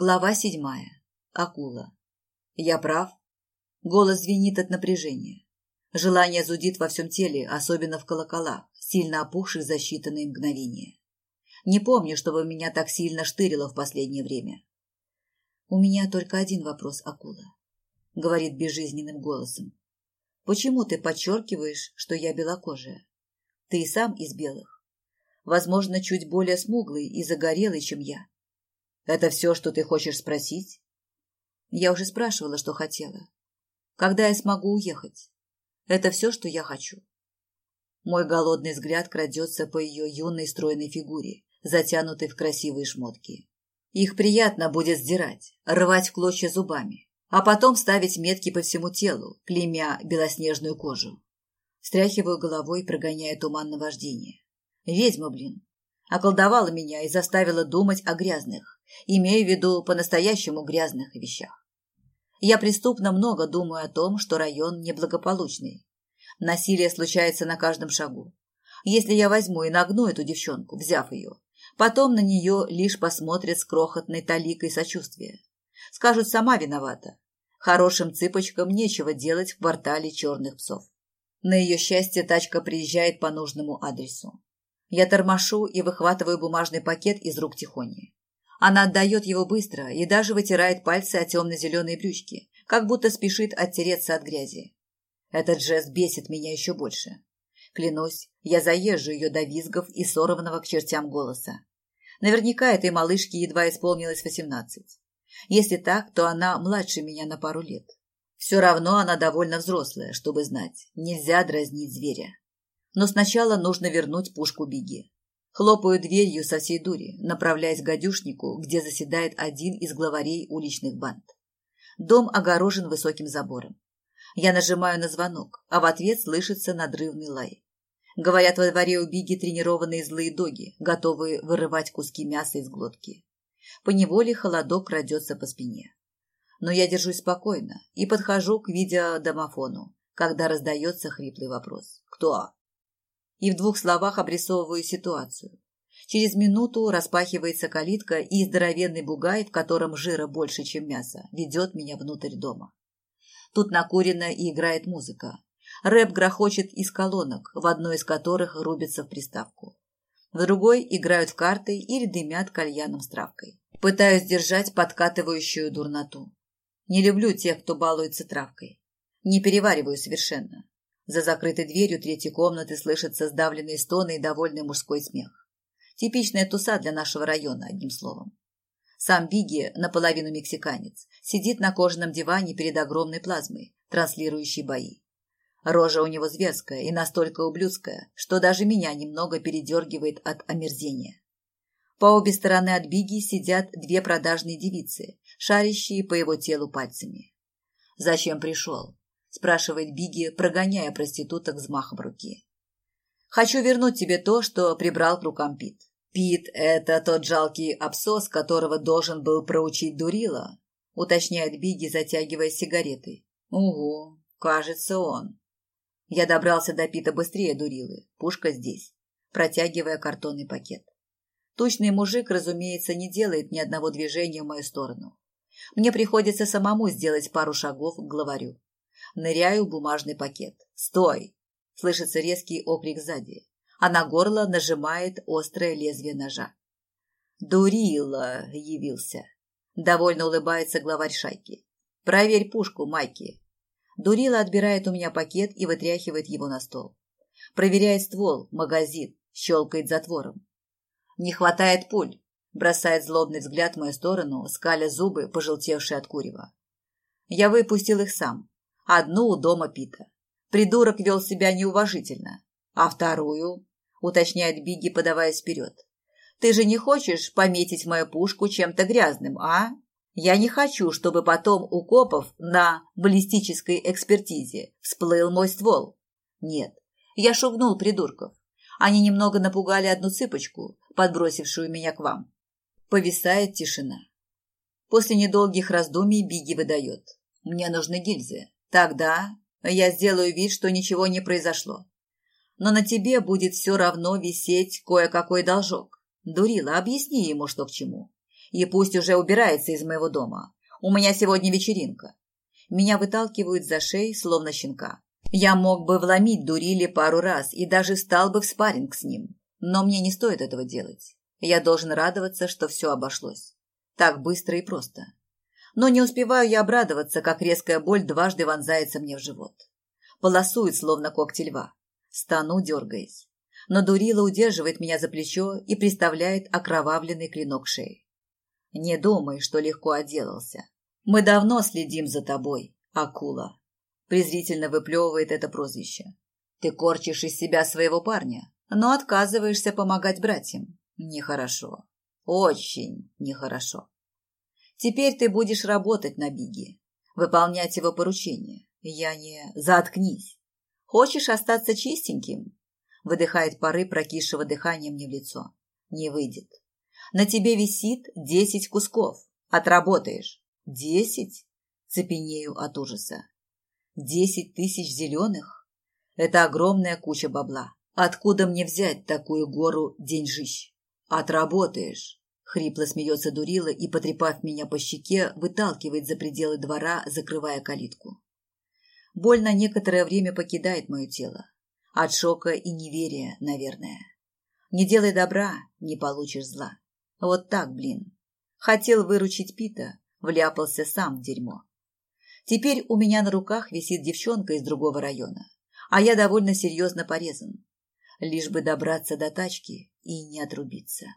Глава седьмая. Акула. Я прав? Голос звенит от напряжения. Желание зудит во всем теле, особенно в колоколах, сильно опухших за считанные мгновения. Не помню, чтобы меня так сильно штырило в последнее время. У меня только один вопрос, Акула, говорит безжизненным голосом. Почему ты подчеркиваешь, что я белокожая? Ты и сам из белых. Возможно, чуть более смуглый и загорелый, чем я. Это все, что ты хочешь спросить? Я уже спрашивала, что хотела. Когда я смогу уехать? Это все, что я хочу. Мой голодный взгляд крадется по ее юной стройной фигуре, затянутой в красивые шмотки. Их приятно будет сдирать, рвать в клочья зубами, а потом ставить метки по всему телу, клеймя белоснежную кожу. Встряхиваю головой, прогоняя туман наваждения. Ведьма, блин. Околдовала меня и заставила думать о грязных, имею в виду по-настоящему грязных вещах. Я преступно много думаю о том, что район неблагополучный. Насилие случается на каждом шагу. Если я возьму и нагну эту девчонку, взяв ее, потом на нее лишь посмотрят с крохотной таликой сочувствия. Скажут, сама виновата. Хорошим цыпочкам нечего делать в квартале черных псов. На ее счастье тачка приезжает по нужному адресу. Я тормошу и выхватываю бумажный пакет из рук Тихони. Она отдает его быстро и даже вытирает пальцы о темно-зеленые брючки, как будто спешит оттереться от грязи. Этот жест бесит меня еще больше. Клянусь, я заезжу ее до визгов и сорванного к чертям голоса. Наверняка этой малышке едва исполнилось восемнадцать. Если так, то она младше меня на пару лет. Все равно она довольно взрослая, чтобы знать, нельзя дразнить зверя. Но сначала нужно вернуть пушку Беги. Хлопаю дверью со всей дури, направляясь к гадюшнику, где заседает один из главарей уличных банд. Дом огорожен высоким забором. Я нажимаю на звонок, а в ответ слышится надрывный лай. Говорят, во дворе у Биги тренированные злые доги, готовые вырывать куски мяса из глотки. По неволе холодок крадется по спине. Но я держусь спокойно и подхожу к видеодомофону, когда раздается хриплый вопрос. «Кто?» И в двух словах обрисовываю ситуацию. Через минуту распахивается калитка, и здоровенный бугай, в котором жира больше, чем мяса, ведет меня внутрь дома. Тут накурено и играет музыка. Рэп грохочет из колонок, в одной из которых рубится в приставку. В другой играют в карты или дымят кальяном с травкой. Пытаюсь держать подкатывающую дурноту. Не люблю тех, кто балуется травкой. Не перевариваю совершенно. За закрытой дверью третьей комнаты слышатся сдавленные стоны и довольный мужской смех. Типичная туса для нашего района, одним словом. Сам Биги, наполовину мексиканец, сидит на кожаном диване перед огромной плазмой, транслирующей бои. Рожа у него зверская и настолько ублюдская, что даже меня немного передергивает от омерзения. По обе стороны от Биги сидят две продажные девицы, шарящие по его телу пальцами. Зачем пришел? Спрашивает Биги, прогоняя проституток взмахом руки. Хочу вернуть тебе то, что прибрал к рукам Пит. Пит – это тот жалкий абсос, которого должен был проучить Дурила, уточняет Биги, затягивая сигаретой. Угу, кажется, он. Я добрался до Пита быстрее Дурилы. Пушка здесь, протягивая картонный пакет. Тучный мужик, разумеется, не делает ни одного движения в мою сторону. Мне приходится самому сделать пару шагов к главарю. Ныряю в бумажный пакет. «Стой!» Слышится резкий окрик сзади, а на горло нажимает острое лезвие ножа. «Дурила!» явился. Довольно улыбается главарь шайки. «Проверь пушку, Майки!» Дурила отбирает у меня пакет и вытряхивает его на стол. Проверяет ствол, магазин, щелкает затвором. «Не хватает пуль!» бросает злобный взгляд в мою сторону, скаля зубы, пожелтевшие от курева. Я выпустил их сам, Одну у дома Пита. Придурок вел себя неуважительно. А вторую, уточняет Бигги, подаваясь вперед. Ты же не хочешь пометить мою пушку чем-то грязным, а? Я не хочу, чтобы потом у копов на баллистической экспертизе всплыл мой ствол. Нет, я шугнул придурков. Они немного напугали одну цыпочку, подбросившую меня к вам. Повисает тишина. После недолгих раздумий Биги выдает. Мне нужны гильзы. Тогда я сделаю вид, что ничего не произошло. Но на тебе будет все равно висеть кое-какой должок. Дурила, объясни ему, что к чему. И пусть уже убирается из моего дома. У меня сегодня вечеринка. Меня выталкивают за шеи, словно щенка. Я мог бы вломить Дурили пару раз и даже стал бы в спарринг с ним. Но мне не стоит этого делать. Я должен радоваться, что все обошлось. Так быстро и просто. Но не успеваю я обрадоваться, как резкая боль дважды вонзается мне в живот. Полосует, словно когти льва. Стану, дергаясь. Но Дурила удерживает меня за плечо и приставляет окровавленный клинок шеи. Не думай, что легко отделался. Мы давно следим за тобой, акула. Презрительно выплевывает это прозвище. Ты корчишь из себя своего парня, но отказываешься помогать братьям. Нехорошо. Очень нехорошо. Теперь ты будешь работать на Биги, выполнять его поручения. Я не... Заткнись. Хочешь остаться чистеньким? Выдыхает пары прокисшего дыхания мне в лицо. Не выйдет. На тебе висит десять кусков. Отработаешь. Десять? Цепенею от ужаса. Десять тысяч зеленых? Это огромная куча бабла. Откуда мне взять такую гору деньжищ? Отработаешь. Хрипло смеется Дурила и, потрепав меня по щеке, выталкивает за пределы двора, закрывая калитку. Боль на некоторое время покидает мое тело. От шока и неверия, наверное. Не делай добра, не получишь зла. Вот так, блин. Хотел выручить Пита, вляпался сам в дерьмо. Теперь у меня на руках висит девчонка из другого района, а я довольно серьезно порезан. Лишь бы добраться до тачки и не отрубиться.